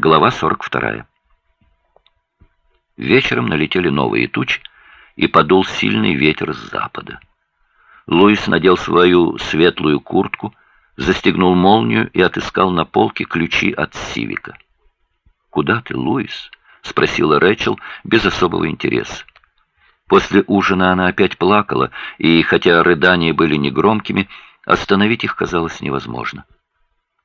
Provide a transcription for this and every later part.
Глава 42. Вечером налетели новые тучи, и подул сильный ветер с запада. Луис надел свою светлую куртку, застегнул молнию и отыскал на полке ключи от Сивика. «Куда ты, Луис?» — спросила Рэчел без особого интереса. После ужина она опять плакала, и, хотя рыдания были негромкими, остановить их казалось невозможно.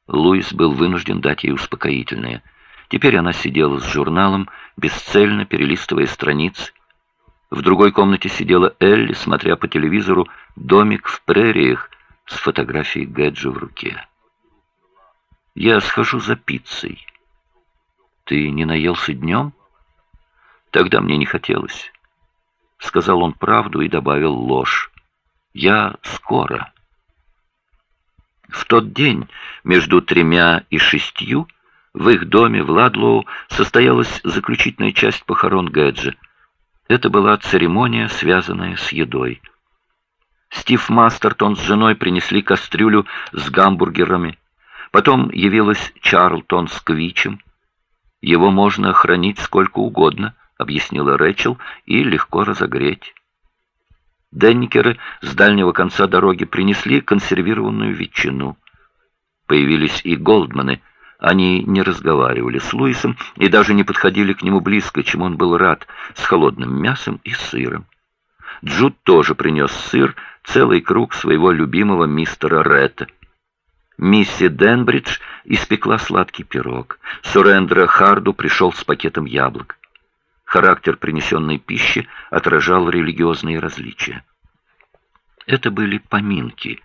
Луис был вынужден дать ей успокоительное — Теперь она сидела с журналом, бесцельно перелистывая страницы. В другой комнате сидела Элли, смотря по телевизору «Домик в прериях» с фотографией Гэджа в руке. «Я схожу за пиццей». «Ты не наелся днем?» «Тогда мне не хотелось». Сказал он правду и добавил ложь. «Я скоро». В тот день между тремя и шестью в их доме в Ладлоу состоялась заключительная часть похорон Гэджа. Это была церемония, связанная с едой. Стив Мастертон с женой принесли кастрюлю с гамбургерами. Потом явилась Чарлтон с квичем. «Его можно хранить сколько угодно», — объяснила Рэчел, — «и легко разогреть». Денникеры с дальнего конца дороги принесли консервированную ветчину. Появились и Голдманы — они не разговаривали с Луисом и даже не подходили к нему близко, чем он был рад, с холодным мясом и сыром. Джуд тоже принес сыр, целый круг своего любимого мистера Ретта. Мисси Денбридж испекла сладкий пирог. Сурендра Харду пришел с пакетом яблок. Характер принесенной пищи отражал религиозные различия. Это были поминки,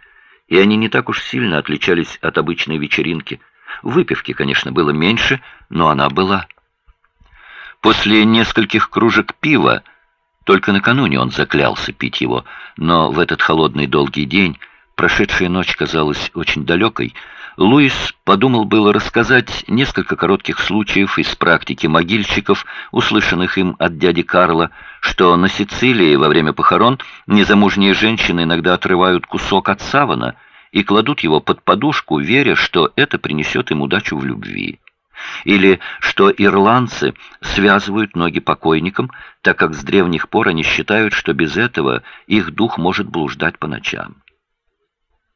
и они не так уж сильно отличались от обычной вечеринки – Выпивки, конечно, было меньше, но она была. После нескольких кружек пива, только накануне он заклялся пить его, но в этот холодный долгий день, прошедшая ночь казалась очень далекой, Луис подумал было рассказать несколько коротких случаев из практики могильщиков, услышанных им от дяди Карла, что на Сицилии во время похорон незамужние женщины иногда отрывают кусок от савана – и кладут его под подушку, веря, что это принесет им удачу в любви. Или что ирландцы связывают ноги покойникам, так как с древних пор они считают, что без этого их дух может блуждать по ночам.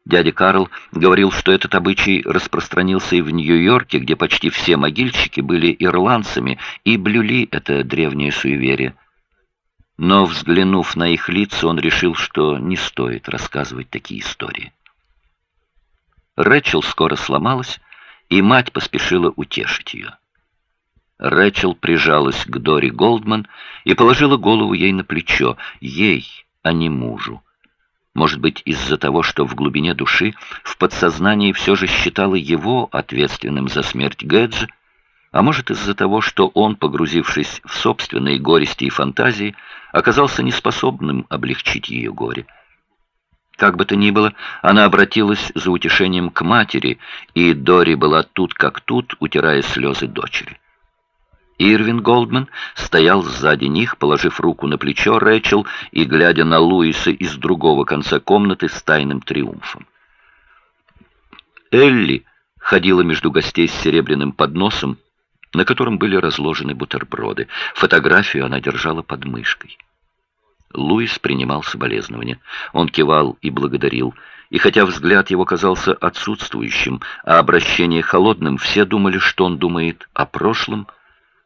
Дядя Карл говорил, что этот обычай распространился и в Нью-Йорке, где почти все могильщики были ирландцами и блюли это древнее суеверие. Но, взглянув на их лица, он решил, что не стоит рассказывать такие истории. Рэчел скоро сломалась, и мать поспешила утешить ее. Рэчел прижалась к Дори Голдман и положила голову ей на плечо, ей, а не мужу. Может быть, из-за того, что в глубине души, в подсознании все же считала его ответственным за смерть Гэджа, а может из-за того, что он, погрузившись в собственные горести и фантазии, оказался неспособным облегчить ее горе. Как бы то ни было, она обратилась за утешением к матери, и Дори была тут как тут, утирая слезы дочери. Ирвин Голдман стоял сзади них, положив руку на плечо Рэчел и глядя на Луиса из другого конца комнаты с тайным триумфом. Элли ходила между гостей с серебряным подносом, на котором были разложены бутерброды. Фотографию она держала под мышкой. Луис принимал соболезнования. Он кивал и благодарил. И хотя взгляд его казался отсутствующим, а обращение холодным, все думали, что он думает о прошлом,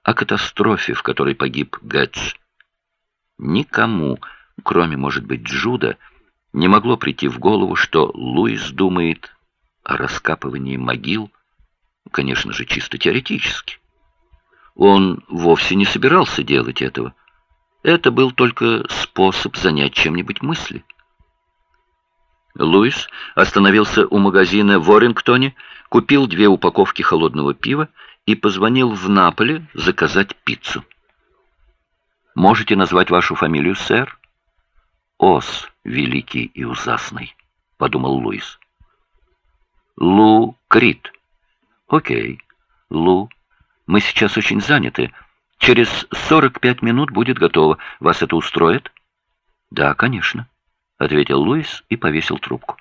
о катастрофе, в которой погиб Гэтч. Никому, кроме, может быть, Джуда, не могло прийти в голову, что Луис думает о раскапывании могил, конечно же, чисто теоретически. Он вовсе не собирался делать этого. Это был только способ занять чем-нибудь мысли. Луис остановился у магазина в Орингтоне, купил две упаковки холодного пива и позвонил в Наполе заказать пиццу. «Можете назвать вашу фамилию, сэр?» «Ос, великий и ужасный», — подумал Луис. «Лу Крит». «Окей, Лу, мы сейчас очень заняты». Через 45 минут будет готово. Вас это устроит? Да, конечно, ответил Луис и повесил трубку.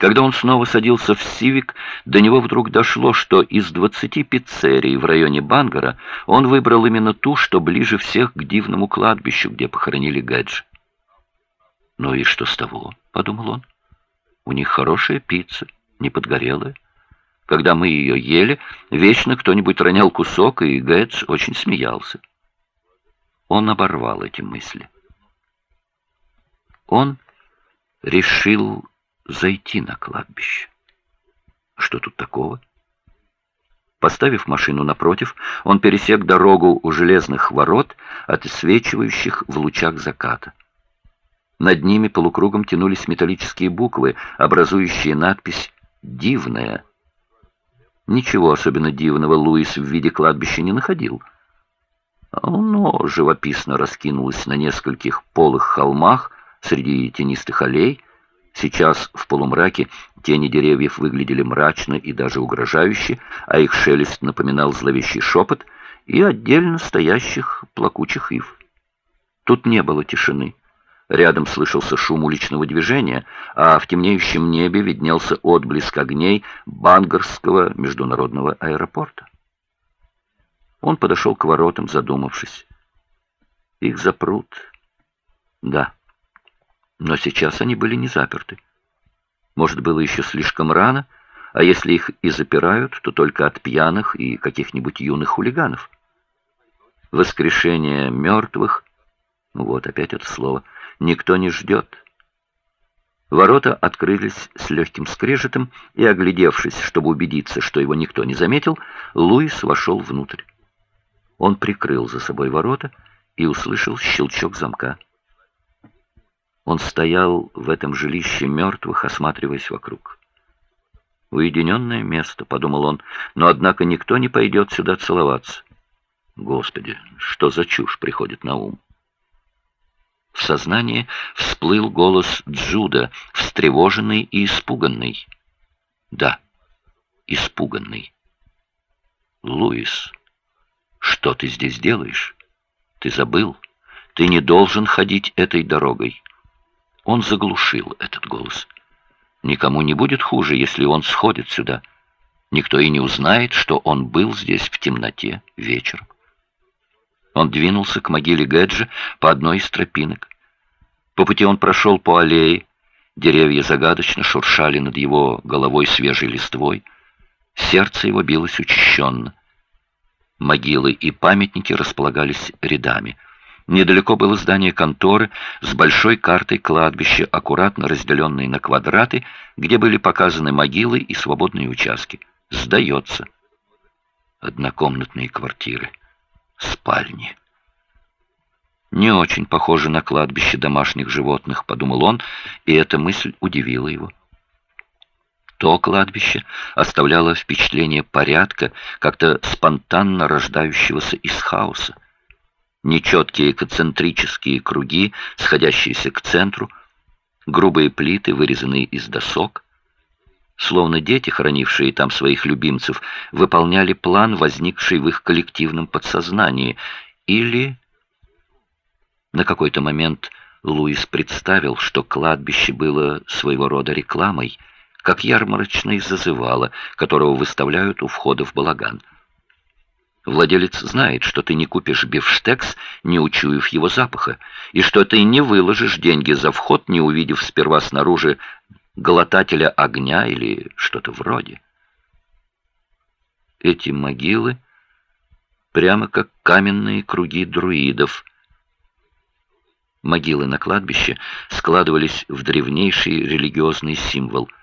Когда он снова садился в «Сивик», до него вдруг дошло, что из двадцати пиццерий в районе Бангара он выбрал именно ту, что ближе всех к дивному кладбищу, где похоронили Гэджи. «Ну и что с того?» — подумал он. «У них хорошая пицца, не подгорелая. Когда мы ее ели, вечно кто-нибудь ронял кусок, и Гэдж очень смеялся». Он оборвал эти мысли. Он решил зайти на кладбище. Что тут такого? Поставив машину напротив, он пересек дорогу у железных ворот, отсвечивающих в лучах заката. Над ними полукругом тянулись металлические буквы, образующие надпись «Дивная». Ничего особенно дивного Луис в виде кладбища не находил. Оно живописно раскинулось на нескольких полых холмах среди тенистых аллей, Сейчас в полумраке тени деревьев выглядели мрачно и даже угрожающе, а их шелест напоминал зловещий шепот и отдельно стоящих плакучих ив. Тут не было тишины. Рядом слышался шум уличного движения, а в темнеющем небе виднелся отблеск огней Бангарского международного аэропорта. Он подошел к воротам, задумавшись. Их запрут. Да. Но сейчас они были не заперты. Может, было еще слишком рано, а если их и запирают, то только от пьяных и каких-нибудь юных хулиганов. Воскрешение мертвых, вот опять это слово, никто не ждет. Ворота открылись с легким скрежетом, и, оглядевшись, чтобы убедиться, что его никто не заметил, Луис вошел внутрь. Он прикрыл за собой ворота и услышал щелчок замка. Он стоял в этом жилище мертвых, осматриваясь вокруг. «Уединенное место», — подумал он, — «но, однако, никто не пойдет сюда целоваться». Господи, что за чушь приходит на ум? В сознании всплыл голос Джуда, встревоженный и испуганный. Да, испуганный. «Луис, что ты здесь делаешь? Ты забыл? Ты не должен ходить этой дорогой». Он заглушил этот голос. Никому не будет хуже, если он сходит сюда. Никто и не узнает, что он был здесь в темноте вечером. Он двинулся к могиле Гэджа по одной из тропинок. По пути он прошел по аллее. Деревья загадочно шуршали над его головой свежей листвой. Сердце его билось учащенно. Могилы и памятники располагались рядами — Недалеко было здание конторы с большой картой кладбища, аккуратно разделенной на квадраты, где были показаны могилы и свободные участки. Сдается. Однокомнатные квартиры. Спальни. Не очень похоже на кладбище домашних животных, подумал он, и эта мысль удивила его. То кладбище оставляло впечатление порядка, как-то спонтанно рождающегося из хаоса нечеткие концентрические круги, сходящиеся к центру, грубые плиты, вырезанные из досок. Словно дети, хранившие там своих любимцев, выполняли план, возникший в их коллективном подсознании, или... На какой-то момент Луис представил, что кладбище было своего рода рекламой, как ярмарочный зазывало, которого выставляют у входа в балаган — Владелец знает, что ты не купишь бифштекс, не учуяв его запаха, и что ты не выложишь деньги за вход, не увидев сперва снаружи глотателя огня или что-то вроде. Эти могилы прямо как каменные круги друидов. Могилы на кладбище складывались в древнейший религиозный символ —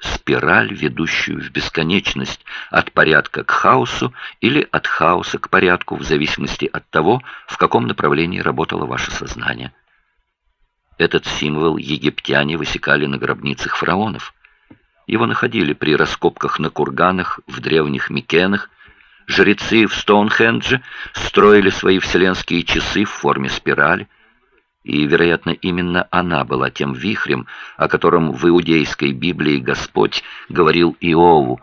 спираль, ведущую в бесконечность от порядка к хаосу или от хаоса к порядку, в зависимости от того, в каком направлении работало ваше сознание. Этот символ египтяне высекали на гробницах фараонов. Его находили при раскопках на курганах в древних Микенах. Жрецы в Стоунхендже строили свои вселенские часы в форме спирали и, вероятно, именно она была тем вихрем, о котором в иудейской Библии Господь говорил Иову.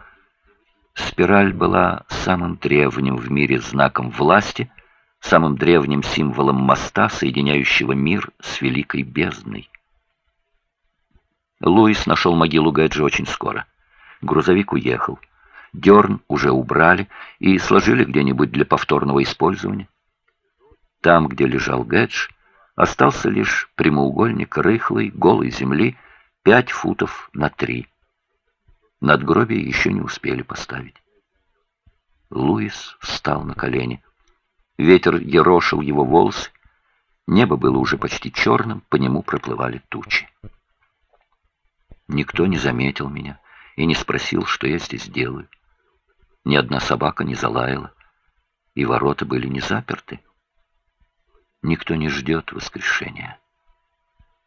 Спираль была самым древним в мире знаком власти, самым древним символом моста, соединяющего мир с великой бездной. Луис нашел могилу Гэджи очень скоро. Грузовик уехал. Дерн уже убрали и сложили где-нибудь для повторного использования. Там, где лежал Гэдж, остался лишь прямоугольник рыхлой, голой земли, пять футов на три. Надгробие еще не успели поставить. Луис встал на колени. Ветер ерошил его волосы. Небо было уже почти черным, по нему проплывали тучи. Никто не заметил меня и не спросил, что я здесь делаю. Ни одна собака не залаяла, и ворота были не заперты. Никто не ждет воскрешения.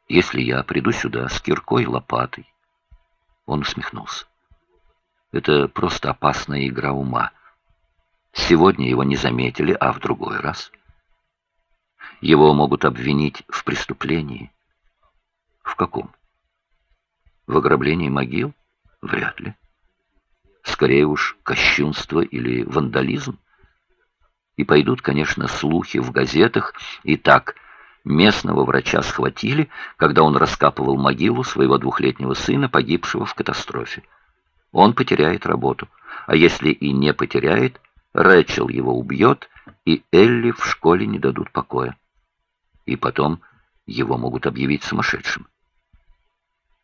Если я приду сюда с киркой лопатой... Он усмехнулся. Это просто опасная игра ума. Сегодня его не заметили, а в другой раз... Его могут обвинить в преступлении. В каком? В ограблении могил? Вряд ли. Скорее уж, кощунство или вандализм. И пойдут, конечно, слухи в газетах, и так местного врача схватили, когда он раскапывал могилу своего двухлетнего сына, погибшего в катастрофе. Он потеряет работу, а если и не потеряет, Рэчел его убьет, и Элли в школе не дадут покоя. И потом его могут объявить сумасшедшим.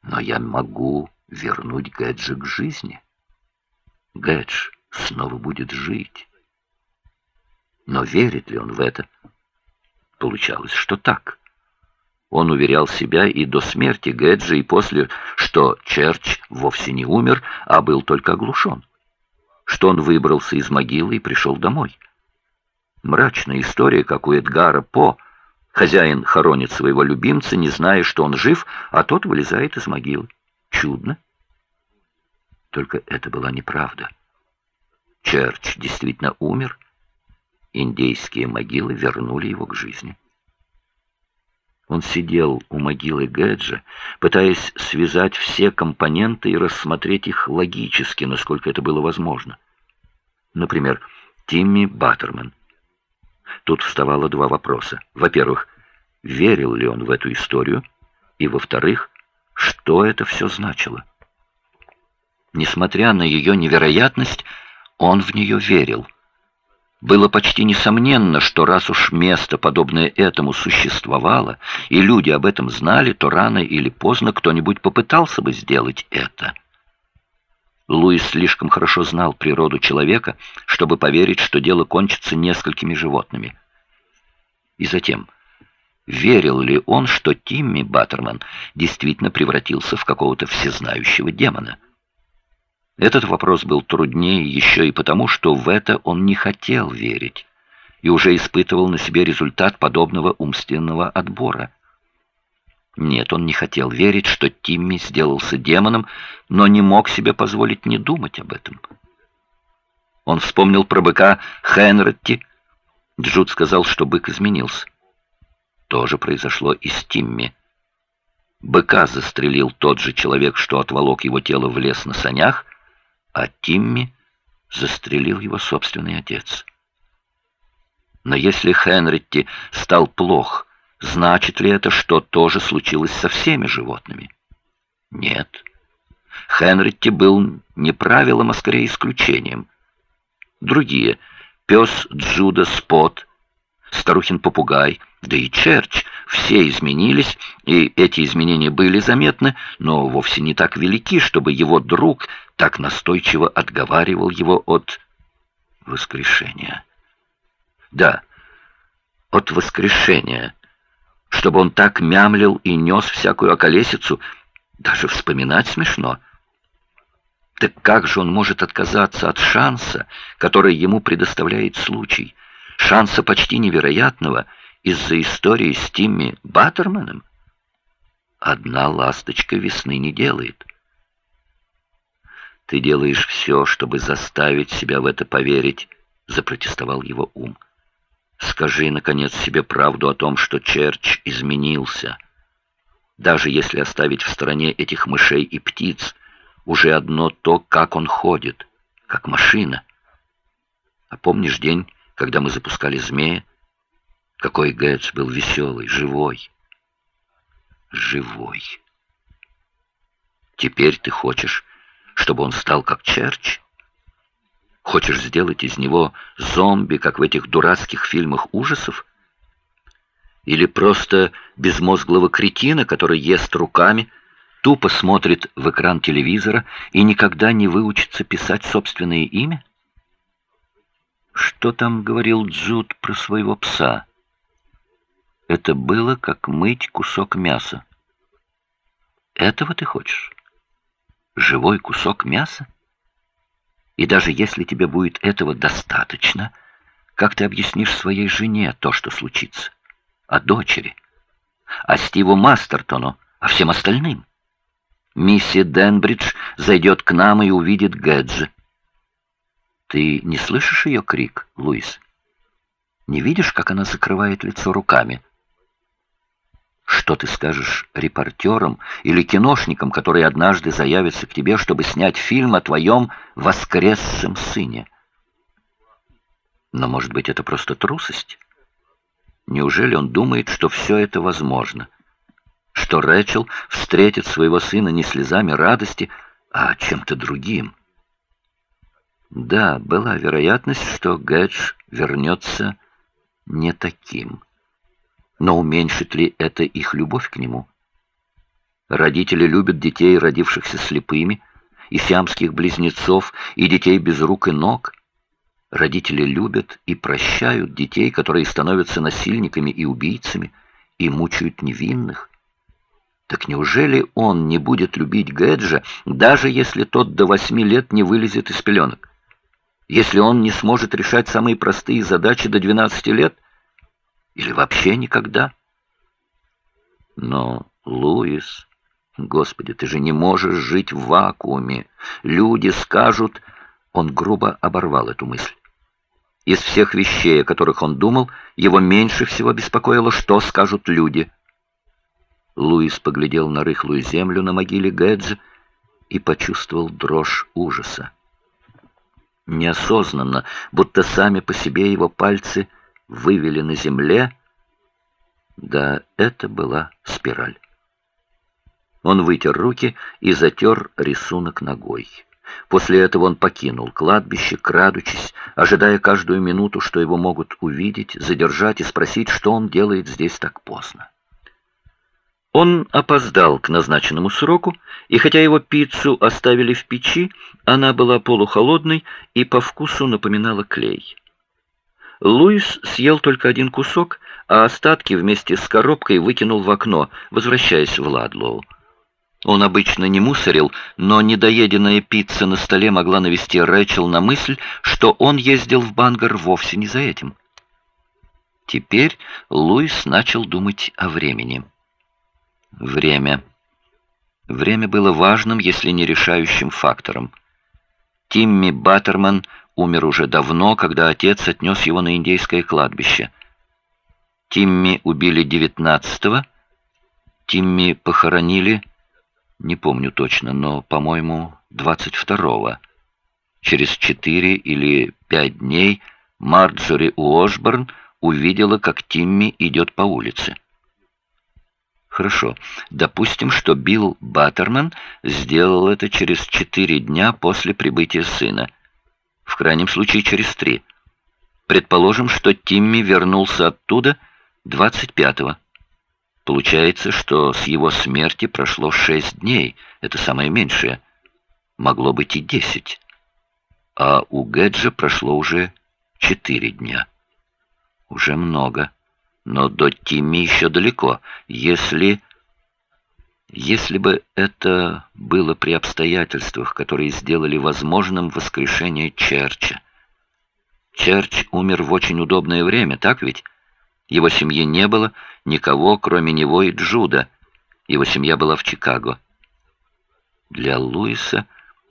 Но я могу вернуть Гэджа к жизни. Гэдж снова будет жить. Но верит ли он в это? Получалось, что так. Он уверял себя и до смерти Гэджа, и после, что Черч вовсе не умер, а был только оглушен. Что он выбрался из могилы и пришел домой. Мрачная история, как у Эдгара По. Хозяин хоронит своего любимца, не зная, что он жив, а тот вылезает из могилы. Чудно. Только это была неправда. Черч действительно умер. Индейские могилы вернули его к жизни. Он сидел у могилы Гэджа, пытаясь связать все компоненты и рассмотреть их логически, насколько это было возможно. Например, Тимми Баттерман. Тут вставало два вопроса. Во-первых, верил ли он в эту историю? И, во-вторых, что это все значило? Несмотря на ее невероятность, он в нее верил. Было почти несомненно, что раз уж место, подобное этому, существовало, и люди об этом знали, то рано или поздно кто-нибудь попытался бы сделать это. Луис слишком хорошо знал природу человека, чтобы поверить, что дело кончится несколькими животными. И затем, верил ли он, что Тимми Баттерман действительно превратился в какого-то всезнающего демона? Этот вопрос был труднее еще и потому, что в это он не хотел верить и уже испытывал на себе результат подобного умственного отбора. Нет, он не хотел верить, что Тимми сделался демоном, но не мог себе позволить не думать об этом. Он вспомнил про быка Хенретти. Джуд сказал, что бык изменился. То же произошло и с Тимми. Быка застрелил тот же человек, что отволок его тело в лес на санях, а Тимми застрелил его собственный отец. Но если Хенритти стал плох, значит ли это, что тоже случилось со всеми животными? Нет. Хенритти был не правилом, а скорее исключением. Другие — пес Джуда Спот, старухин попугай, да и Черч — все изменились, и эти изменения были заметны, но вовсе не так велики, чтобы его друг так настойчиво отговаривал его от воскрешения. Да, от воскрешения, чтобы он так мямлил и нес всякую околесицу, даже вспоминать смешно. Так как же он может отказаться от шанса, который ему предоставляет случай, шанса почти невероятного из-за истории с Тимми Баттерманом? Одна ласточка весны не делает. «Ты делаешь все, чтобы заставить себя в это поверить», — запротестовал его ум. «Скажи, наконец, себе правду о том, что Черч изменился. Даже если оставить в стороне этих мышей и птиц, уже одно то, как он ходит, как машина. А помнишь день, когда мы запускали змея? Какой Гэтс был веселый, живой. Живой. Теперь ты хочешь, чтобы он стал как Черч? Хочешь сделать из него зомби, как в этих дурацких фильмах ужасов? Или просто безмозглого кретина, который ест руками, тупо смотрит в экран телевизора и никогда не выучится писать собственное имя? Что там говорил Джуд про своего пса? Это было как мыть кусок мяса. Этого ты хочешь? Живой кусок мяса? И даже если тебе будет этого достаточно, как ты объяснишь своей жене то, что случится? А дочери? А Стиву Мастертону? А всем остальным? Мисси Денбридж зайдет к нам и увидит Гэджи. Ты не слышишь ее крик, Луис? Не видишь, как она закрывает лицо руками? Что ты скажешь репортерам или киношникам, которые однажды заявятся к тебе, чтобы снять фильм о твоем воскресшем сыне? Но, может быть, это просто трусость? Неужели он думает, что все это возможно? Что Рэчел встретит своего сына не слезами радости, а чем-то другим? Да, была вероятность, что Гэдж вернется не таким. Но уменьшит ли это их любовь к нему? Родители любят детей, родившихся слепыми, и сиамских близнецов, и детей без рук и ног. Родители любят и прощают детей, которые становятся насильниками и убийцами, и мучают невинных. Так неужели он не будет любить Гэджа, даже если тот до восьми лет не вылезет из пеленок? Если он не сможет решать самые простые задачи до двенадцати лет? Или вообще никогда? Но, Луис, господи, ты же не можешь жить в вакууме. Люди скажут... Он грубо оборвал эту мысль. Из всех вещей, о которых он думал, его меньше всего беспокоило, что скажут люди. Луис поглядел на рыхлую землю на могиле Гэдж и почувствовал дрожь ужаса. Неосознанно, будто сами по себе его пальцы вывели на земле. Да, это была спираль. Он вытер руки и затер рисунок ногой. После этого он покинул кладбище, крадучись, ожидая каждую минуту, что его могут увидеть, задержать и спросить, что он делает здесь так поздно. Он опоздал к назначенному сроку, и хотя его пиццу оставили в печи, она была полухолодной и по вкусу напоминала клей. Луис съел только один кусок, а остатки вместе с коробкой выкинул в окно, возвращаясь в Ладлоу. Он обычно не мусорил, но недоеденная пицца на столе могла навести Рэчел на мысль, что он ездил в Бангар вовсе не за этим. Теперь Луис начал думать о времени. Время. Время было важным, если не решающим фактором. Тимми Баттерман умер уже давно, когда отец отнес его на индейское кладбище. Тимми убили 19-го, Тимми похоронили, не помню точно, но, по-моему, 22-го. Через четыре или пять дней Марджори Уошборн увидела, как Тимми идет по улице. Хорошо. Допустим, что Билл Баттерман сделал это через четыре дня после прибытия сына в крайнем случае через три. Предположим, что Тимми вернулся оттуда 25-го. Получается, что с его смерти прошло шесть дней, это самое меньшее. Могло быть и десять. А у Гэджа прошло уже четыре дня. Уже много. Но до Тимми еще далеко. Если... Если бы это было при обстоятельствах, которые сделали возможным воскрешение Черча. Черч умер в очень удобное время, так ведь? Его семьи не было, никого, кроме него и Джуда. Его семья была в Чикаго. Для Луиса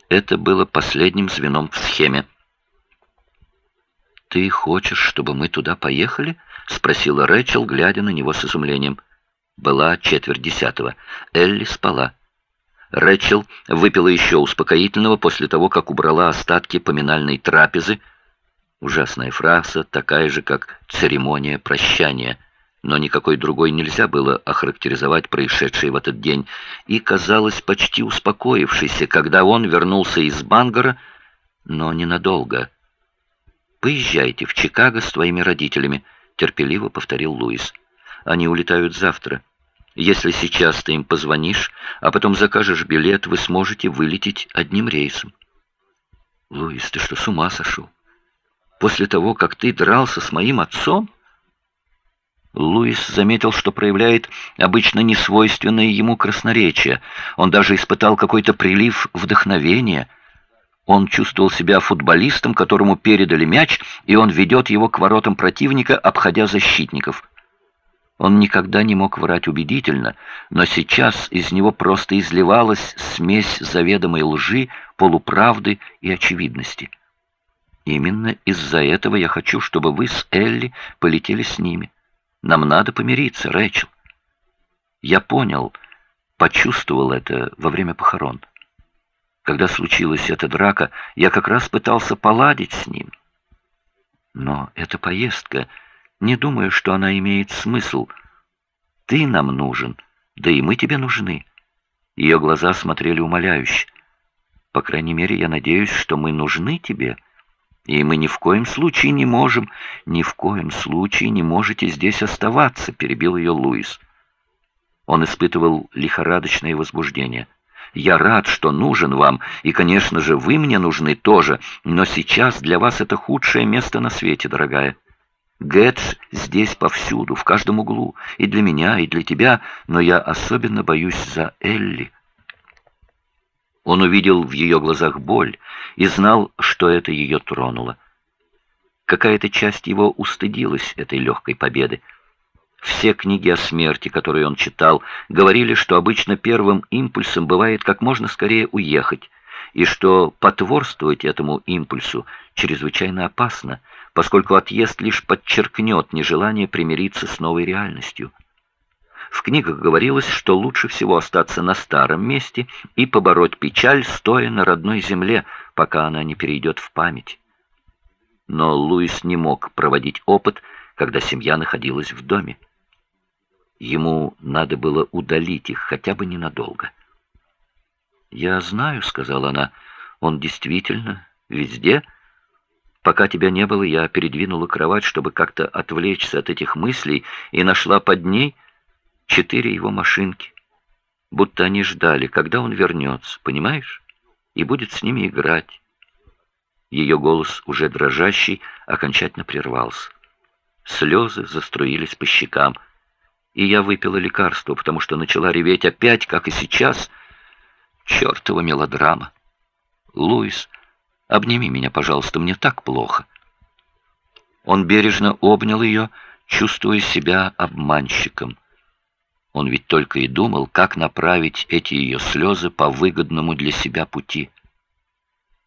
это было последним звеном в схеме. «Ты хочешь, чтобы мы туда поехали?» — спросила Рэчел, глядя на него с изумлением. Была четверть десятого. Элли спала. Рэчел выпила еще успокоительного после того, как убрала остатки поминальной трапезы. Ужасная фраза, такая же, как церемония прощания. но никакой другой нельзя было охарактеризовать происшедшее в этот день, и казалось почти успокоившейся, когда он вернулся из Бангора, но ненадолго. «Поезжайте в Чикаго с твоими родителями», — терпеливо повторил Луис. «Они улетают завтра. Если сейчас ты им позвонишь, а потом закажешь билет, вы сможете вылететь одним рейсом». «Луис, ты что, с ума сошел? После того, как ты дрался с моим отцом?» Луис заметил, что проявляет обычно несвойственное ему красноречие. Он даже испытал какой-то прилив вдохновения. Он чувствовал себя футболистом, которому передали мяч, и он ведет его к воротам противника, обходя защитников. Он никогда не мог врать убедительно, но сейчас из него просто изливалась смесь заведомой лжи, полуправды и очевидности. Именно из-за этого я хочу, чтобы вы с Элли полетели с ними. Нам надо помириться, Рэйчел. Я понял, почувствовал это во время похорон. Когда случилась эта драка, я как раз пытался поладить с ним. Но эта поездка, не думаю, что она имеет смысл. Ты нам нужен, да и мы тебе нужны. Ее глаза смотрели умоляюще. По крайней мере, я надеюсь, что мы нужны тебе. — и мы ни в коем случае не можем, ни в коем случае не можете здесь оставаться, перебил ее Луис. Он испытывал лихорадочное возбуждение. Я рад, что нужен вам, и, конечно же, вы мне нужны тоже, но сейчас для вас это худшее место на свете, дорогая. Гэтс здесь повсюду, в каждом углу, и для меня, и для тебя, но я особенно боюсь за Элли. Он увидел в ее глазах боль и знал, что это ее тронуло. Какая-то часть его устыдилась этой легкой победы. Все книги о смерти, которые он читал, говорили, что обычно первым импульсом бывает как можно скорее уехать, и что потворствовать этому импульсу чрезвычайно опасно, поскольку отъезд лишь подчеркнет нежелание примириться с новой реальностью. В книгах говорилось, что лучше всего остаться на старом месте и побороть печаль, стоя на родной земле, пока она не перейдет в память. Но Луис не мог проводить опыт, когда семья находилась в доме. Ему надо было удалить их хотя бы ненадолго. «Я знаю», — сказала она, — «он действительно везде». Пока тебя не было, я передвинула кровать, чтобы как-то отвлечься от этих мыслей, и нашла под ней четыре его машинки, будто они ждали, когда он вернется, понимаешь, и будет с ними играть. Ее голос, уже дрожащий, окончательно прервался. Слезы заструились по щекам, и я выпила лекарство, потому что начала реветь опять, как и сейчас. Чертова мелодрама. Луис, обними меня, пожалуйста, мне так плохо. Он бережно обнял ее, чувствуя себя обманщиком. Он ведь только и думал, как направить эти ее слезы по выгодному для себя пути.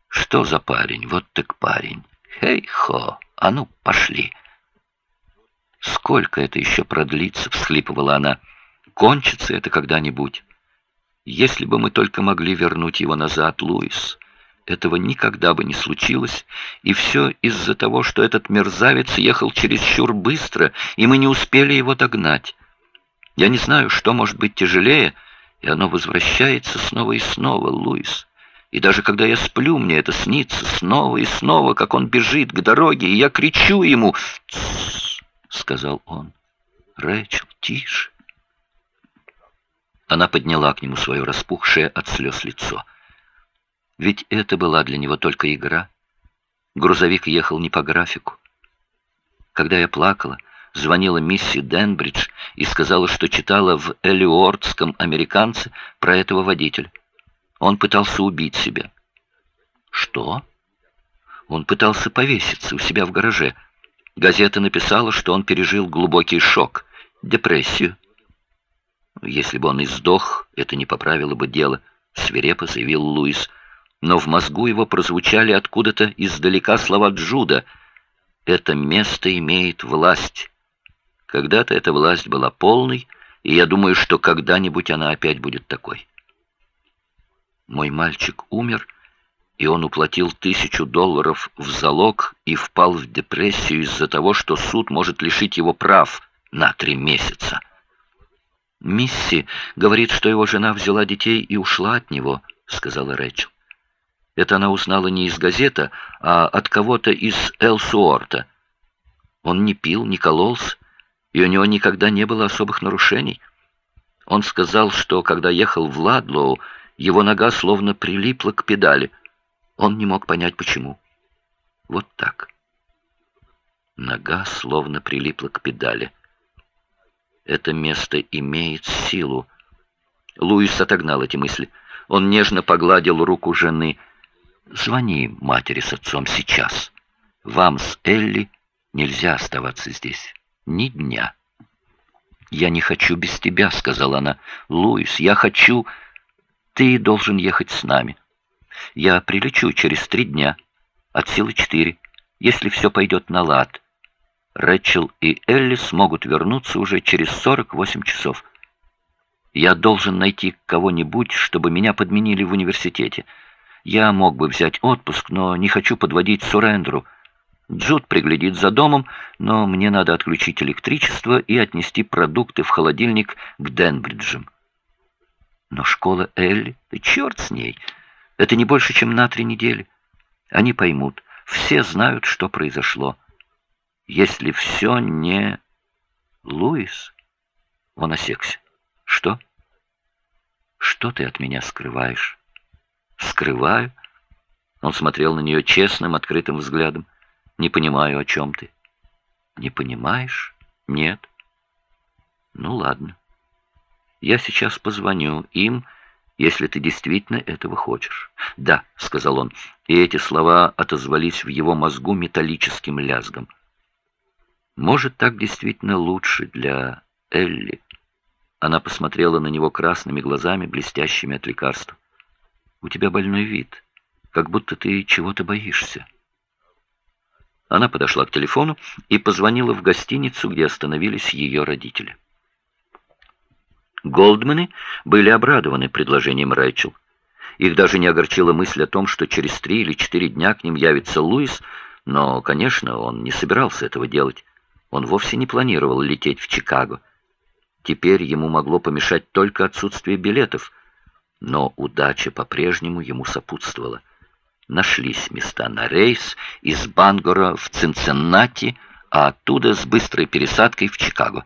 Что за парень? Вот так парень. Хей-хо, а ну, пошли. Сколько это еще продлится, всхлипывала она. Кончится это когда-нибудь. Если бы мы только могли вернуть его назад, Луис. Этого никогда бы не случилось, и все из-за того, что этот мерзавец ехал чересчур быстро, и мы не успели его догнать. Я не знаю, что может быть тяжелее, и оно возвращается снова и снова, Луис. И даже когда я сплю, мне это снится снова и снова, как он бежит к дороге, и я кричу ему «Тссс», — сказал он. «Рэчел, тише». Она подняла к нему свое распухшее от слез лицо. Ведь это была для него только игра. Грузовик ехал не по графику. Когда я плакала, звонила мисси Денбридж и сказала, что читала в Элиордском американце про этого водителя. Он пытался убить себя. Что? Он пытался повеситься у себя в гараже. Газета написала, что он пережил глубокий шок, депрессию. Если бы он и сдох, это не поправило бы дело, свирепо заявил Луис. Но в мозгу его прозвучали откуда-то издалека слова Джуда. «Это место имеет власть». Когда-то эта власть была полной, и я думаю, что когда-нибудь она опять будет такой. Мой мальчик умер, и он уплатил тысячу долларов в залог и впал в депрессию из-за того, что суд может лишить его прав, на три месяца. «Мисси говорит, что его жена взяла детей и ушла от него», — сказала Рэчел. Это она узнала не из газеты, а от кого-то из Элсуорта. Он не пил, не кололся, и у него никогда не было особых нарушений. Он сказал, что когда ехал в Ладлоу, его нога словно прилипла к педали. Он не мог понять, почему. Вот так. Нога словно прилипла к педали. Это место имеет силу. Луис отогнал эти мысли. Он нежно погладил руку жены. «Звони матери с отцом сейчас. Вам с Элли нельзя оставаться здесь. Ни дня». «Я не хочу без тебя», — сказала она. «Луис, я хочу...» «Ты должен ехать с нами. Я прилечу через три дня, от силы четыре, если все пойдет на лад. Рэчел и Элли смогут вернуться уже через 48 часов. Я должен найти кого-нибудь, чтобы меня подменили в университете. Я мог бы взять отпуск, но не хочу подводить Сурендру. Джуд приглядит за домом, но мне надо отключить электричество и отнести продукты в холодильник к Денбриджам. Но школа Элли, черт с ней, это не больше, чем на три недели. Они поймут, все знают, что произошло если все не... Луис? Он осекся. Что? Что ты от меня скрываешь? Скрываю? Он смотрел на нее честным, открытым взглядом. Не понимаю, о чем ты. Не понимаешь? Нет. Ну ладно. Я сейчас позвоню им, если ты действительно этого хочешь. Да, сказал он, и эти слова отозвались в его мозгу металлическим лязгом. Может, так действительно лучше для Элли. Она посмотрела на него красными глазами, блестящими от лекарства. «У тебя больной вид, как будто ты чего-то боишься». Она подошла к телефону и позвонила в гостиницу, где остановились ее родители. Голдманы были обрадованы предложением Рэйчел. Их даже не огорчила мысль о том, что через три или четыре дня к ним явится Луис, но, конечно, он не собирался этого делать. Он вовсе не планировал лететь в Чикаго. Теперь ему могло помешать только отсутствие билетов, но удача по-прежнему ему сопутствовала. Нашлись места на рейс из Бангора в Цинциннати, а оттуда с быстрой пересадкой в Чикаго.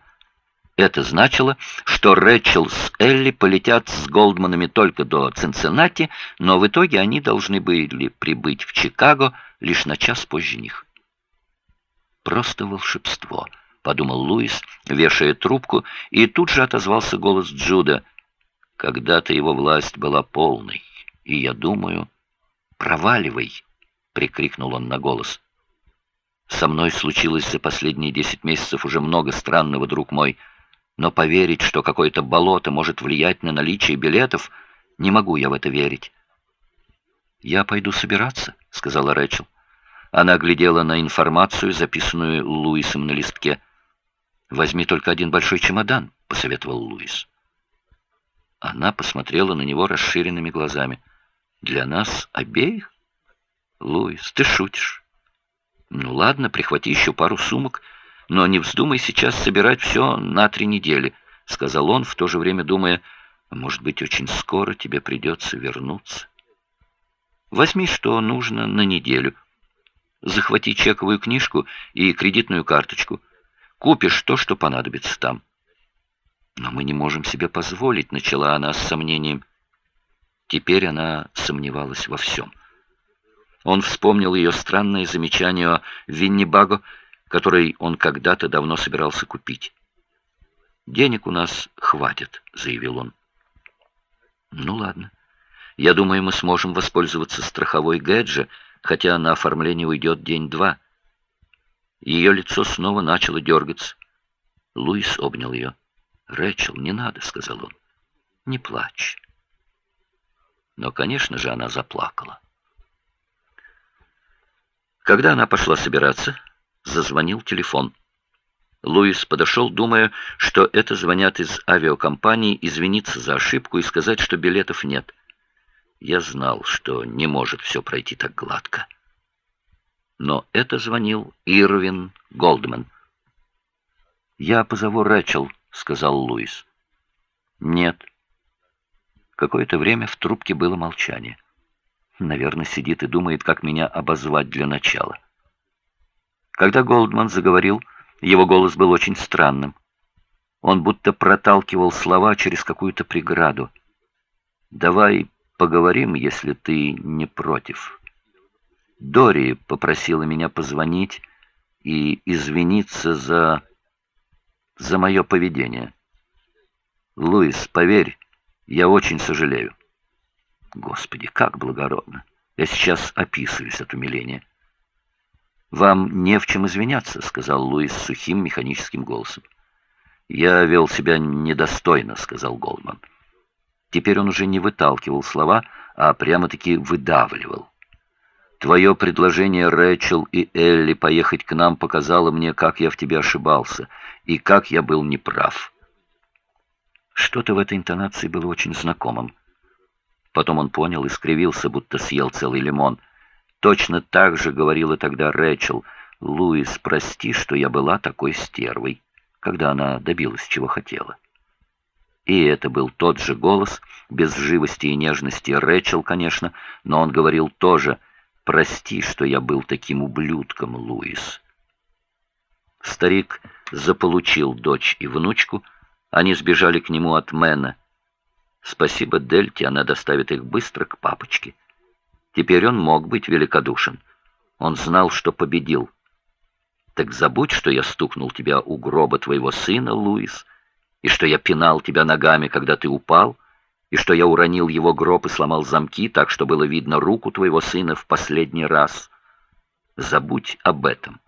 Это значило, что Рэчел с Элли полетят с Голдманами только до Цинциннати, но в итоге они должны были прибыть в Чикаго лишь на час позже них. Просто волшебство, подумал Луис, вешая трубку, и тут же отозвался голос Джуда. Когда-то его власть была полной, и я думаю, проваливай, прикрикнул он на голос. Со мной случилось за последние десять месяцев уже много странного, друг мой, но поверить, что какое-то болото может влиять на наличие билетов, не могу я в это верить. «Я пойду собираться», — сказала Рэчел. Она глядела на информацию, записанную Луисом на листке. «Возьми только один большой чемодан», — посоветовал Луис. Она посмотрела на него расширенными глазами. «Для нас обеих?» «Луис, ты шутишь?» «Ну ладно, прихвати еще пару сумок, но не вздумай сейчас собирать все на три недели», — сказал он, в то же время думая, «может быть, очень скоро тебе придется вернуться». «Возьми, что нужно на неделю», — Захвати чековую книжку и кредитную карточку. Купишь то, что понадобится там. Но мы не можем себе позволить, начала она с сомнением. Теперь она сомневалась во всем. Он вспомнил ее странное замечание о Виннибаго, который он когда-то давно собирался купить. «Денег у нас хватит», — заявил он. «Ну ладно. Я думаю, мы сможем воспользоваться страховой Гэджи, хотя на оформление уйдет день-два. Ее лицо снова начало дергаться. Луис обнял ее. «Рэчел, не надо», — сказал он. «Не плачь». Но, конечно же, она заплакала. Когда она пошла собираться, зазвонил телефон. Луис подошел, думая, что это звонят из авиакомпании, извиниться за ошибку и сказать, что билетов нет. Я знал, что не может все пройти так гладко. Но это звонил Ирвин Голдман. «Я позову Рэчел», — сказал Луис. «Нет». Какое-то время в трубке было молчание. Наверное, сидит и думает, как меня обозвать для начала. Когда Голдман заговорил, его голос был очень странным. Он будто проталкивал слова через какую-то преграду. «Давай поговорим, если ты не против». Дори попросила меня позвонить и извиниться за... за мое поведение. Луис, поверь, я очень сожалею. Господи, как благородно. Я сейчас описываюсь от умиления. «Вам не в чем извиняться», — сказал Луис сухим механическим голосом. «Я вел себя недостойно», — сказал Голдман. Теперь он уже не выталкивал слова, а прямо-таки выдавливал. «Твое предложение, Рэчел и Элли, поехать к нам показало мне, как я в тебе ошибался и как я был неправ». Что-то в этой интонации было очень знакомым. Потом он понял и скривился, будто съел целый лимон — Точно так же говорила тогда Рэчел. «Луис, прости, что я была такой стервой», когда она добилась, чего хотела. И это был тот же голос, без живости и нежности Рэчел, конечно, но он говорил тоже «Прости, что я был таким ублюдком, Луис». Старик заполучил дочь и внучку, они сбежали к нему от Мэна. Спасибо Дельте, она доставит их быстро к папочке. Теперь он мог быть великодушен. Он знал, что победил. Так забудь, что я стукнул тебя у гроба твоего сына, Луис, и что я пинал тебя ногами, когда ты упал, и что я уронил его гроб и сломал замки, так что было видно руку твоего сына в последний раз. Забудь об этом.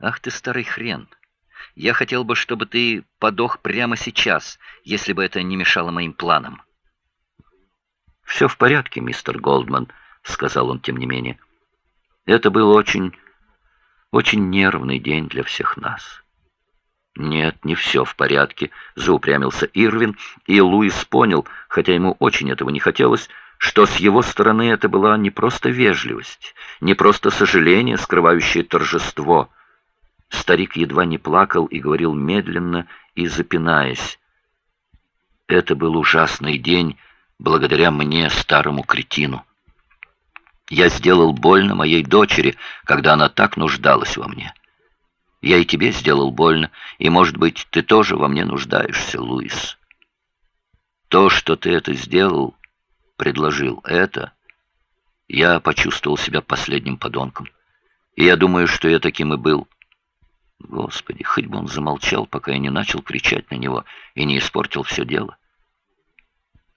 Ах ты, старый хрен! Я хотел бы, чтобы ты подох прямо сейчас, если бы это не мешало моим планам. «Все в порядке, мистер Голдман», — сказал он тем не менее. «Это был очень, очень нервный день для всех нас». «Нет, не все в порядке», — заупрямился Ирвин, и Луис понял, хотя ему очень этого не хотелось, что с его стороны это была не просто вежливость, не просто сожаление, скрывающее торжество. Старик едва не плакал и говорил медленно и запинаясь. «Это был ужасный день», благодаря мне, старому кретину. Я сделал больно моей дочери, когда она так нуждалась во мне. Я и тебе сделал больно, и, может быть, ты тоже во мне нуждаешься, Луис. То, что ты это сделал, предложил это, я почувствовал себя последним подонком. И я думаю, что я таким и был. Господи, хоть бы он замолчал, пока я не начал кричать на него и не испортил все дело.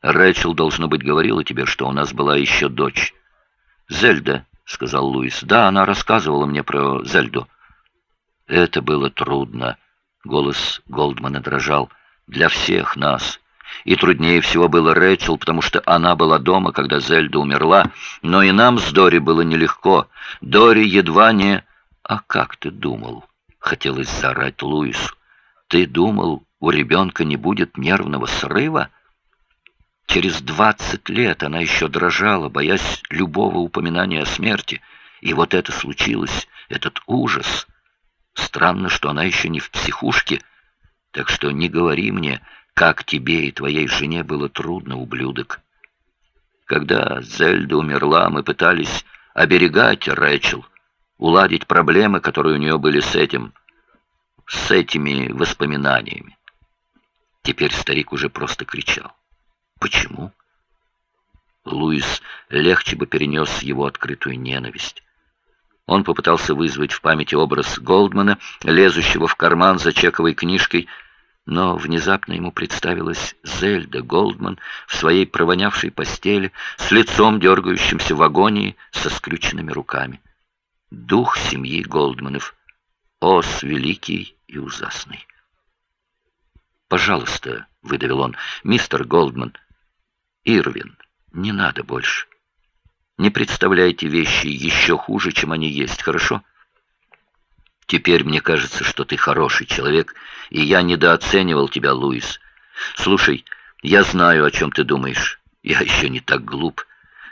Рэчел, должно быть, говорила тебе, что у нас была еще дочь. Зельда, — сказал Луис. Да, она рассказывала мне про Зельду. Это было трудно. Голос Голдмана дрожал. Для всех нас. И труднее всего было Рэчел, потому что она была дома, когда Зельда умерла. Но и нам с Дори было нелегко. Дори едва не... А как ты думал? Хотелось заорать Луису. Ты думал, у ребенка не будет нервного срыва? Через двадцать лет она еще дрожала, боясь любого упоминания о смерти. И вот это случилось, этот ужас. Странно, что она еще не в психушке. Так что не говори мне, как тебе и твоей жене было трудно, ублюдок. Когда Зельда умерла, мы пытались оберегать Рэчел, уладить проблемы, которые у нее были с этим, с этими воспоминаниями. Теперь старик уже просто кричал. Почему? Луис легче бы перенес его открытую ненависть. Он попытался вызвать в памяти образ Голдмана, лезущего в карман за чековой книжкой, но внезапно ему представилась Зельда Голдман в своей провонявшей постели, с лицом дергающимся в агонии, со скрюченными руками. Дух семьи Голдманов, ос великий и ужасный. «Пожалуйста», — выдавил он, — «мистер Голдман, — Ирвин, не надо больше. Не представляйте вещи еще хуже, чем они есть, хорошо? Теперь мне кажется, что ты хороший человек, и я недооценивал тебя, Луис. Слушай, я знаю, о чем ты думаешь. Я еще не так глуп.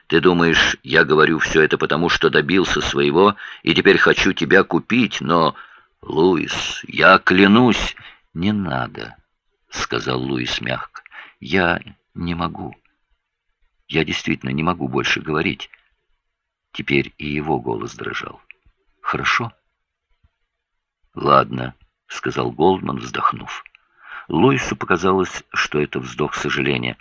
Ты думаешь, я говорю все это потому, что добился своего, и теперь хочу тебя купить, но... Луис, я клянусь, не надо, сказал Луис мягко. Я не могу. Я действительно не могу больше говорить. Теперь и его голос дрожал. Хорошо? Ладно, сказал Голдман, вздохнув. Луису показалось, что это вздох сожаления.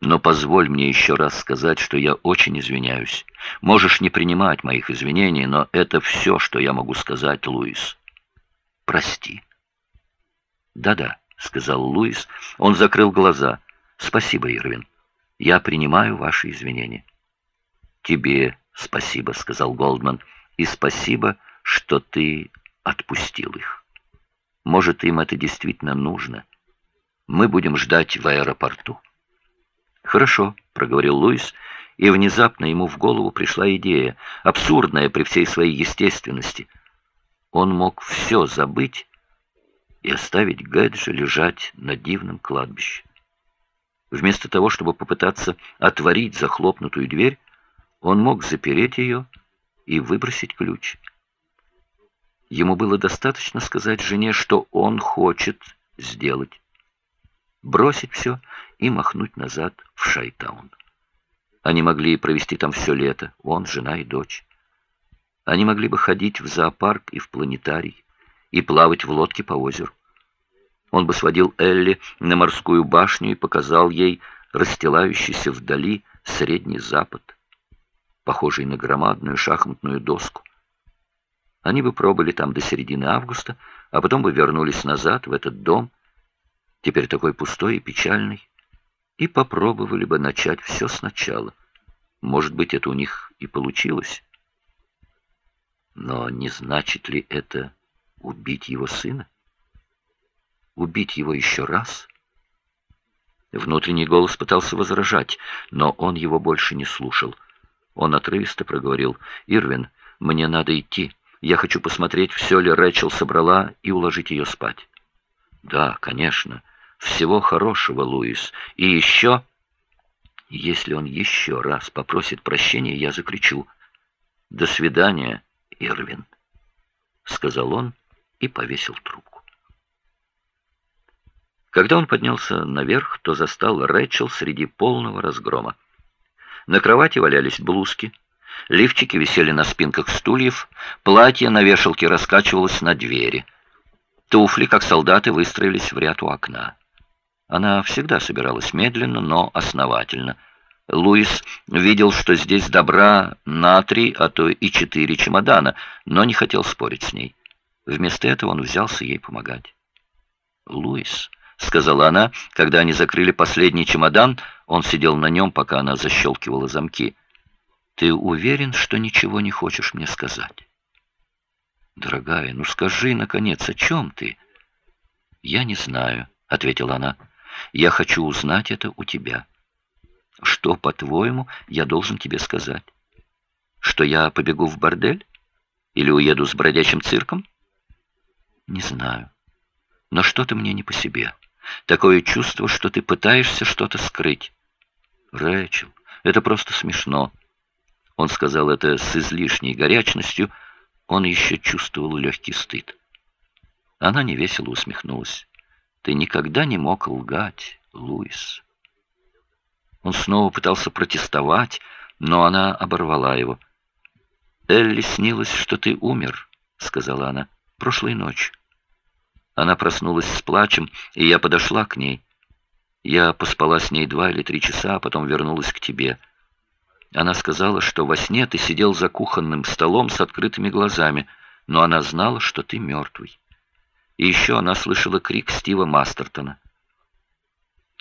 Но позволь мне еще раз сказать, что я очень извиняюсь. Можешь не принимать моих извинений, но это все, что я могу сказать, Луис. Прости. Да-да, сказал Луис. Он закрыл глаза. Спасибо, Ирвин. Я принимаю ваши извинения. Тебе спасибо, сказал Голдман. И спасибо, что ты отпустил их. Может, им это действительно нужно. Мы будем ждать в аэропорту. Хорошо, проговорил Луис, и внезапно ему в голову пришла идея, абсурдная при всей своей естественности. Он мог все забыть и оставить Гэджа лежать на дивном кладбище. Вместо того, чтобы попытаться отворить захлопнутую дверь, он мог запереть ее и выбросить ключ. Ему было достаточно сказать жене, что он хочет сделать. Бросить все и махнуть назад в Шайтаун. Они могли провести там все лето, он, жена и дочь. Они могли бы ходить в зоопарк и в планетарий, и плавать в лодке по озеру. Он бы сводил Элли на морскую башню и показал ей расстилающийся вдали Средний Запад, похожий на громадную шахматную доску. Они бы пробыли там до середины августа, а потом бы вернулись назад, в этот дом, теперь такой пустой и печальный, и попробовали бы начать все сначала. Может быть, это у них и получилось. Но не значит ли это убить его сына? Убить его еще раз? Внутренний голос пытался возражать, но он его больше не слушал. Он отрывисто проговорил, «Ирвин, мне надо идти. Я хочу посмотреть, все ли Рэчел собрала, и уложить ее спать». «Да, конечно. Всего хорошего, Луис. И еще...» «Если он еще раз попросит прощения, я закричу. До свидания, Ирвин», — сказал он и повесил трубку. Когда он поднялся наверх, то застал Рэчел среди полного разгрома. На кровати валялись блузки, Лифчики висели на спинках стульев, платье на вешалке раскачивалось на двери. Туфли, как солдаты, выстроились в ряд у окна. Она всегда собиралась медленно, но основательно. Луис видел, что здесь добра на три, а то и четыре чемодана, но не хотел спорить с ней. Вместо этого он взялся ей помогать. «Луис», — сказала она, когда они закрыли последний чемодан, он сидел на нем, пока она защелкивала замки — ты уверен, что ничего не хочешь мне сказать? Дорогая, ну скажи, наконец, о чем ты? Я не знаю, ответила она. Я хочу узнать это у тебя. Что, по-твоему, я должен тебе сказать? Что я побегу в бордель? Или уеду с бродячим цирком? Не знаю. Но что-то мне не по себе. Такое чувство, что ты пытаешься что-то скрыть. Рэчел, это просто смешно. Он сказал это с излишней горячностью, он еще чувствовал легкий стыд. Она невесело усмехнулась. «Ты никогда не мог лгать, Луис». Он снова пытался протестовать, но она оборвала его. «Элли снилось, что ты умер», — сказала она, — «прошлой ночью». Она проснулась с плачем, и я подошла к ней. Я поспала с ней два или три часа, а потом вернулась к тебе. Она сказала, что во сне ты сидел за кухонным столом с открытыми глазами, но она знала, что ты мертвый. И еще она слышала крик Стива Мастертона.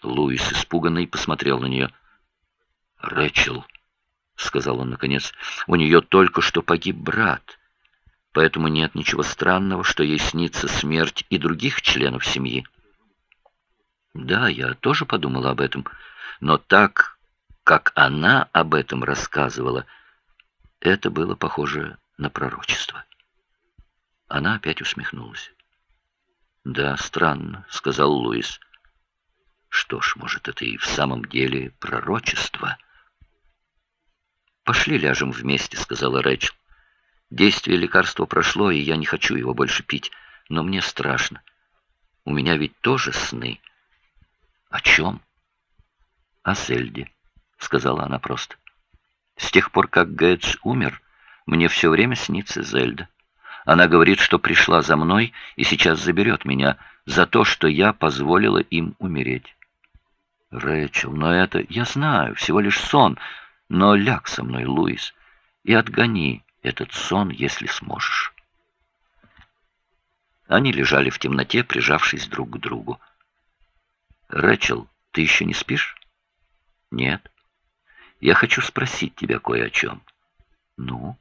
Луис, испуганный, посмотрел на нее. «Рэчел», — сказал он наконец, — «у нее только что погиб брат, поэтому нет ничего странного, что ей снится смерть и других членов семьи». «Да, я тоже подумала об этом, но так как она об этом рассказывала, это было похоже на пророчество. Она опять усмехнулась. «Да, странно», — сказал Луис. «Что ж, может, это и в самом деле пророчество?» «Пошли ляжем вместе», — сказала Рэчел. «Действие лекарства прошло, и я не хочу его больше пить. но мне страшно. У меня ведь тоже сны. О чем? О Зельде, сказала она просто. С тех пор, как Гэдж умер, мне все время снится Зельда. Она говорит, что пришла за мной и сейчас заберет меня за то, что я позволила им умереть. Рэчел, но это... Я знаю, всего лишь сон, но ляг со мной, Луис, и отгони этот сон, если сможешь. Они лежали в темноте, прижавшись друг к другу. «Рэчел, ты еще не спишь?» «Нет. Я хочу спросить тебя кое о чем». «Ну?»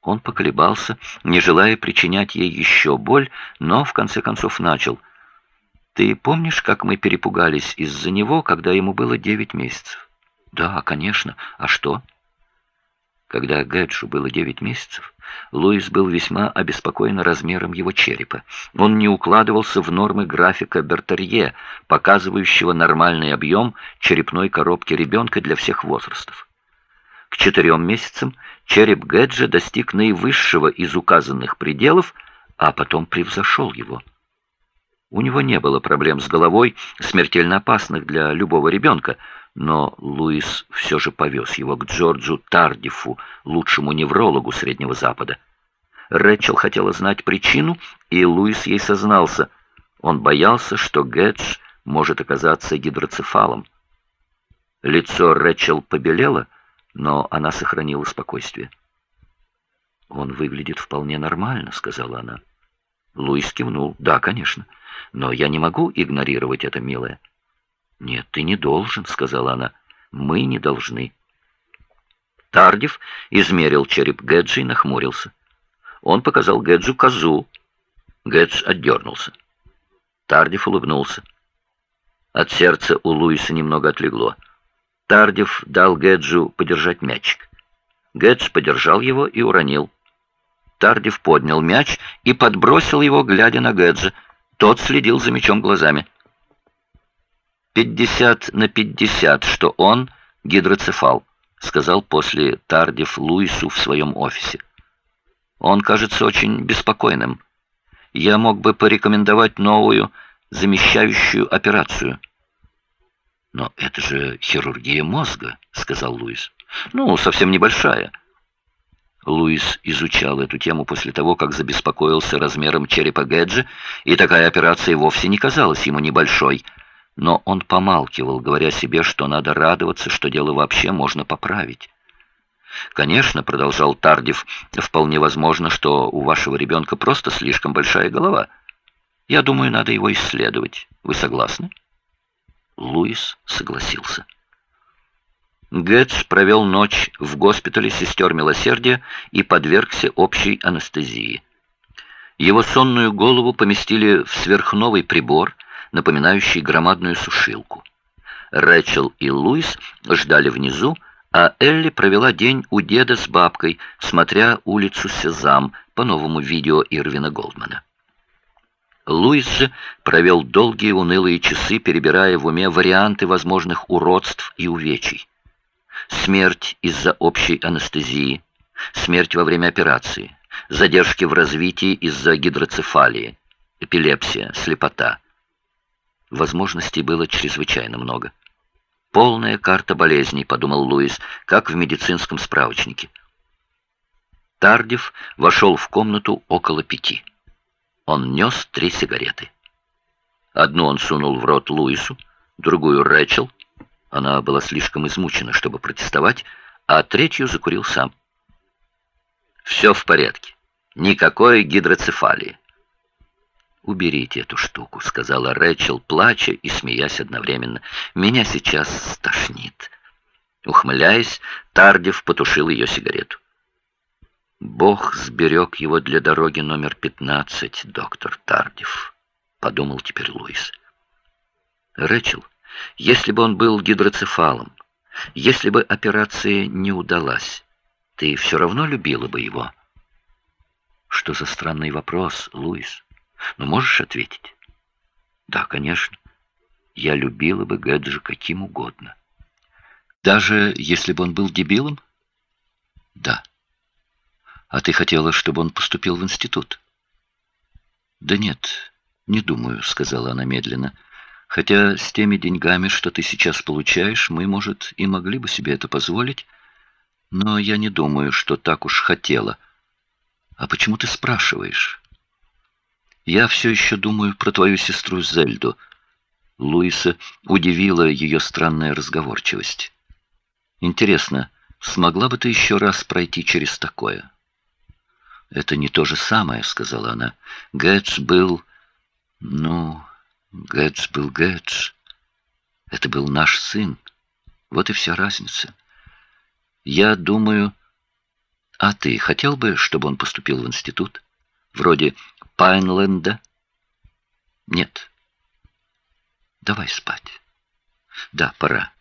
Он поколебался, не желая причинять ей еще боль, но в конце концов начал. «Ты помнишь, как мы перепугались из-за него, когда ему было девять месяцев?» «Да, конечно. А что?» Когда Гэджу было девять месяцев, Луис был весьма обеспокоен размером его черепа. Он не укладывался в нормы графика Бертарье, показывающего нормальный объем черепной коробки ребенка для всех возрастов. К четырем месяцам череп Гэджа достиг наивысшего из указанных пределов, а потом превзошел его. У него не было проблем с головой, смертельно опасных для любого ребенка, но Луис все же повез его к Джорджу Тардифу, лучшему неврологу Среднего Запада. Рэчел хотела знать причину, и Луис ей сознался. Он боялся, что Гэдж может оказаться гидроцефалом. Лицо Рэчел побелело, но она сохранила спокойствие. «Он выглядит вполне нормально», — сказала она. Луис кивнул. «Да, конечно. Но я не могу игнорировать это, милая». «Нет, ты не должен», — сказала она. «Мы не должны». Тардив измерил череп Гэджа и нахмурился. Он показал Гэджу козу. Гэдж отдернулся. Тардив улыбнулся. От сердца у Луиса немного отлегло. Тардив дал Гэджу подержать мячик. Гэдж подержал его и уронил. Тардив поднял мяч и подбросил его, глядя на Гэджа. Тот следил за мячом глазами. «Пятьдесят на пятьдесят, что он гидроцефал», — сказал после Тардив Луису в своем офисе. «Он кажется очень беспокойным. Я мог бы порекомендовать новую замещающую операцию». «Но это же хирургия мозга», — сказал Луис. «Ну, совсем небольшая». Луис изучал эту тему после того, как забеспокоился размером черепа Гэджи, и такая операция вовсе не казалась ему небольшой — но он помалкивал, говоря себе, что надо радоваться, что дело вообще можно поправить. «Конечно», — продолжал Тардив, — «вполне возможно, что у вашего ребенка просто слишком большая голова. Я думаю, надо его исследовать. Вы согласны?» Луис согласился. Гэтс провел ночь в госпитале сестер милосердия и подвергся общей анестезии. Его сонную голову поместили в сверхновый прибор, напоминающий громадную сушилку. Рэчел и Луис ждали внизу, а Элли провела день у деда с бабкой, смотря улицу Сезам по новому видео Ирвина Голдмана. Луис же провел долгие унылые часы, перебирая в уме варианты возможных уродств и увечий. Смерть из-за общей анестезии, смерть во время операции, задержки в развитии из-за гидроцефалии, эпилепсия, слепота. Возможностей было чрезвычайно много. «Полная карта болезней», — подумал Луис, — «как в медицинском справочнике». Тардив вошел в комнату около пяти. Он нес три сигареты. Одну он сунул в рот Луису, другую — Рэчел. Она была слишком измучена, чтобы протестовать, а третью закурил сам. «Все в порядке. Никакой гидроцефалии. «Уберите эту штуку», — сказала Рэчел, плача и смеясь одновременно. «Меня сейчас стошнит». Ухмыляясь, Тардив потушил ее сигарету. «Бог сберег его для дороги номер пятнадцать, доктор Тардив», — подумал теперь Луис. «Рэчел, если бы он был гидроцефалом, если бы операция не удалась, ты все равно любила бы его?» «Что за странный вопрос, Луис?» Но можешь ответить? Да, конечно. Я любила бы Гэджа каким угодно. Даже если бы он был дебилом? Да. А ты хотела, чтобы он поступил в институт? «Да нет, не думаю», — сказала она медленно. «Хотя с теми деньгами, что ты сейчас получаешь, мы, может, и могли бы себе это позволить, но я не думаю, что так уж хотела. А почему ты спрашиваешь?» «Я все еще думаю про твою сестру Зельду». Луиса удивила ее странная разговорчивость. «Интересно, смогла бы ты еще раз пройти через такое?» «Это не то же самое», — сказала она. «Гэтс был...» «Ну, Гэтс был Гэтс. Это был наш сын. Вот и вся разница. Я думаю... А ты хотел бы, чтобы он поступил в институт? Вроде Пайнленда?» «Нет». «Давай спать». «Да, пора».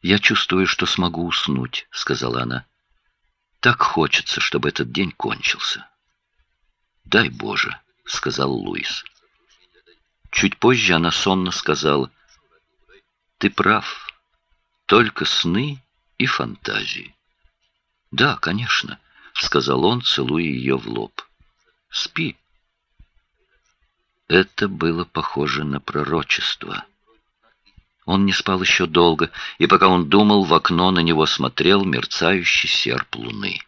«Я чувствую, что смогу уснуть», — сказала она. Так хочется, чтобы этот день кончился. «Дай Боже», — сказал Луис. Чуть позже она сонно сказала, «Ты прав, только сны и фантазии». «Да, конечно», — сказал он, целуя ее в лоб. «Спи». Это было похоже на пророчество. Он не спал еще долго, и пока он думал, в окно на него смотрел мерцающий серп луны.